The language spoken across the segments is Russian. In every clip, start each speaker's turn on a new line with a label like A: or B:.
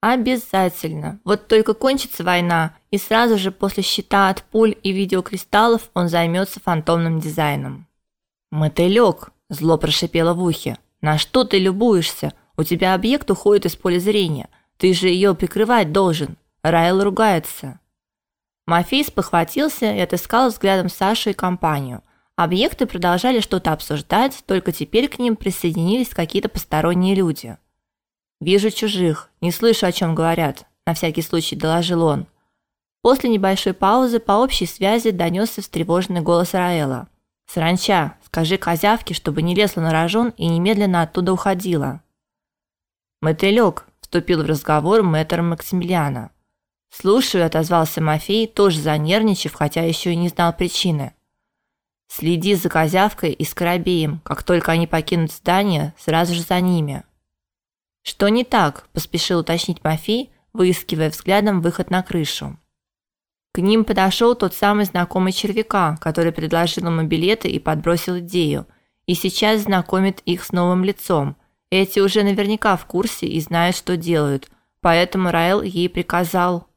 A: Обязательно. Вот только кончится война, и сразу же после щита от пуль и видеокристаллов он займется фантомным дизайном. Мотылёк, зло прошипело в ухе. На что ты любуешься? У тебя объект уходит из поля зрения. Ты же ее прикрывать должен. Райл ругается. Мафей похватился и отыскал взглядом Сашу и компанию. Объекты продолжали что-то обсуждать, только теперь к ним присоединились какие-то посторонние люди. Вижу чужих, не слышу, о чем говорят, на всякий случай доложил он. После небольшой паузы по общей связи донесся встревоженный голос Раэла. Сранча, скажи козявке, чтобы не лезла на рожон и немедленно оттуда уходила. Мотылёк вступил в разговор мэтр Максимилиана. «Слушаю», – отозвался Мафей, тоже занервничав, хотя еще и не знал причины. «Следи за козявкой и скоробеем. Как только они покинут здание, сразу же за ними». Что не так? поспешил уточнить Мафей, выискивая взглядом выход на крышу. К ним подошел тот самый знакомый червяка, который предложил ему билеты и подбросил идею, и сейчас знакомит их с новым лицом. Эти уже наверняка в курсе и знают, что делают, поэтому Раэл ей приказал.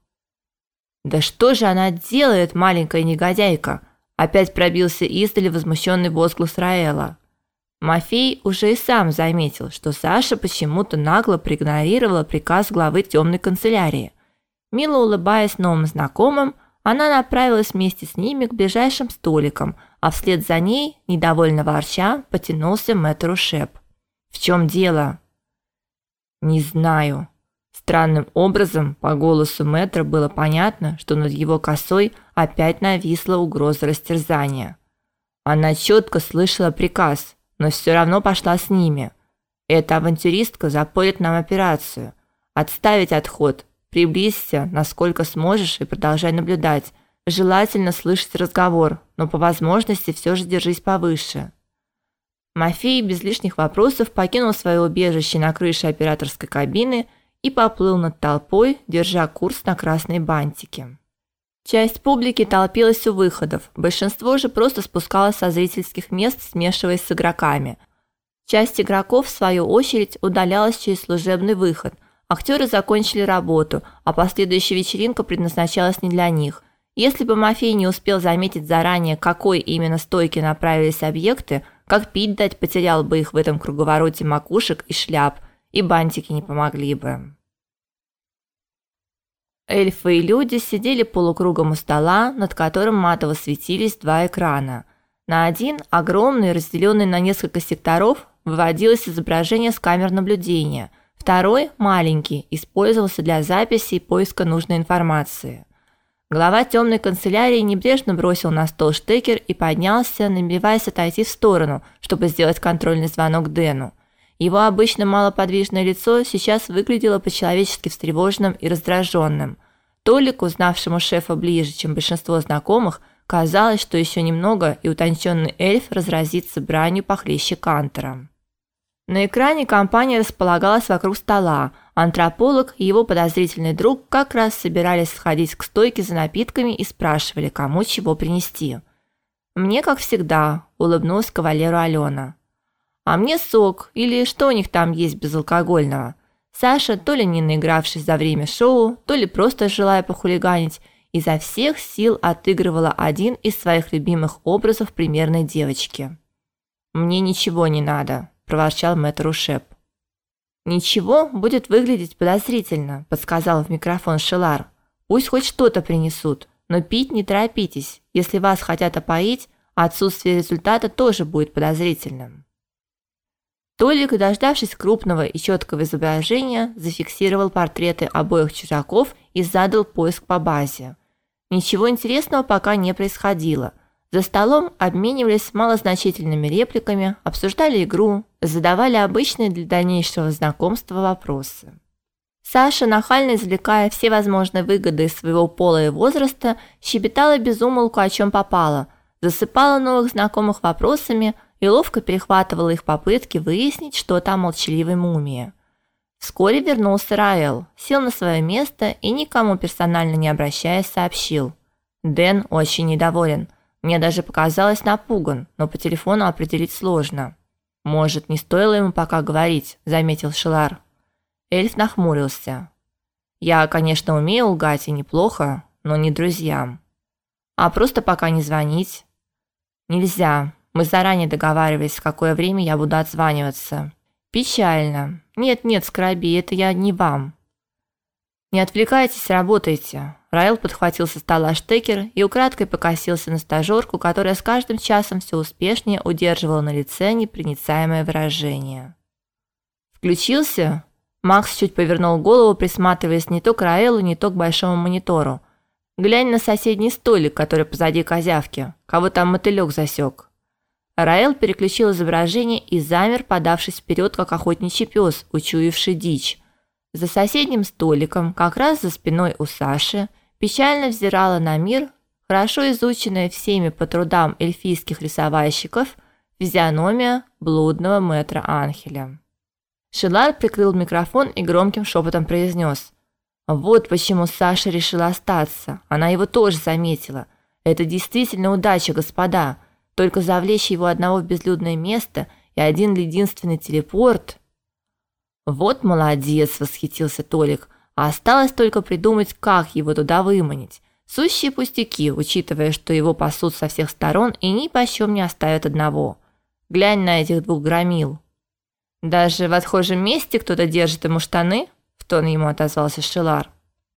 A: «Да что же она делает, маленькая негодяйка?» Опять пробился издали возмущенный возглас Раэла. Мафей уже и сам заметил, что Саша почему-то нагло проигнорировала приказ главы темной канцелярии. Мило улыбаясь новым знакомым, она направилась вместе с ними к ближайшим столикам, а вслед за ней, недовольно ворча, потянулся мэтр Ушеп. «В чем дело?» «Не знаю». Странным образом по голосу мэтра было понятно, что над его косой опять нависла угроза растерзания. Она четко слышала приказ – но все равно пошла с ними. Эта авантюристка запорит нам операцию. Отставить отход. Приблизься, насколько сможешь, и продолжай наблюдать. Желательно слышать разговор, но по возможности все же держись повыше. Мафей без лишних вопросов покинул свое убежище на крыше операторской кабины и поплыл над толпой, держа курс на красные бантики. Часть публики толпилась у выходов, большинство же просто спускалось со зрительских мест, смешиваясь с игроками. Часть игроков в свою очередь удалялась через служебный выход. Актеры закончили работу, а последующая вечеринка предназначалась не для них. Если бы Мафей не успел заметить заранее, какой именно стойке направились объекты, как пить дать потерял бы их в этом круговороте макушек и шляп, и бантики не помогли бы. Эльфы и люди сидели полукругом у стола, над которым матово светились два экрана. На один, огромный, разделенный на несколько секторов, выводилось изображение с камер наблюдения. Второй, маленький, использовался для записи и поиска нужной информации. Глава темной канцелярии небрежно бросил на стол штекер и поднялся, намереваясь отойти в сторону, чтобы сделать контрольный звонок Дэну. Его обычно малоподвижное лицо сейчас выглядело по-человечески встревоженным и раздраженным. Толику, узнавшему шефа ближе, чем большинство знакомых, казалось, что еще немного, и утонченный эльф разразится бранью похлеще Кантера. На экране компания располагалась вокруг стола. Антрополог и его подозрительный друг как раз собирались сходить к стойке за напитками и спрашивали, кому чего принести. «Мне, как всегда», – улыбнулась кавалеру Алена. А мне сок или что у них там есть безалкогольного. Саша, то ли не наигравшись за время шоу, то ли просто желая похулиганить, изо всех сил отыгрывала один из своих любимых образов примерной девочки. Мне ничего не надо, проворчал мэтр Ушеп. Ничего будет выглядеть подозрительно, подсказал в микрофон Шелар. Пусть хоть что-то принесут, но пить не торопитесь. Если вас хотят опоить, отсутствие результата тоже будет подозрительным. Толик, дождавшись крупного и четкого изображения, зафиксировал портреты обоих чужаков и задал поиск по базе. Ничего интересного пока не происходило. За столом обменивались малозначительными репликами, обсуждали игру, задавали обычные для дальнейшего знакомства вопросы. Саша, нахально извлекая все возможные выгоды из своего пола и возраста, щебетала без умолку о чем попало, засыпала новых знакомых вопросами, и ловко перехватывала их попытки выяснить, что там молчаливой мумии. Вскоре вернулся Раэл, сел на свое место и никому персонально не обращаясь сообщил: "Дэн очень недоволен. Мне даже показалось напуган, но по телефону определить сложно. Может, не стоило ему пока говорить", заметил Шилар. Эльф нахмурился. Я, конечно, умею лгать и неплохо, но не друзьям. А просто пока не звонить. Нельзя. Мы заранее договаривались, в какое время я буду отзваниваться. Печально. Нет-нет, Скраби, это я не вам. Не отвлекайтесь, работайте. Райл подхватил со стола штекер и украдкой покосился на стажерку, которая с каждым часом все успешнее удерживала на лице непроницаемое выражение. Включился? Макс чуть повернул голову, присматриваясь не то к Раэлу, не то к большому монитору. Глянь на соседний столик, который позади козявки. Кого там мотылек засек. Раэл переключил изображение и замер, подавшись вперед, как охотничий пес, учуявший дичь. За соседним столиком, как раз за спиной у Саши, печально взирала на мир, хорошо изученная всеми по трудам эльфийских рисовальщиков, физиономия блудного мэтра Анхеля. Шилар прикрыл микрофон и громким шепотом произнес: "Вот почему Саша решила остаться. Она его тоже заметила. Это действительно удача, господа. Только завлечь его одного в безлюдное место и один единственный телепорт". Вот молодец, восхитился Толик. А осталось только придумать, как его туда выманить. Сущие пустяки, учитывая, что его пасут со всех сторон и ни почем не оставят одного. Глянь на этих двух громил. Даже в отхожем месте кто-то держит ему штаны, в тон ему отозвался Шилар.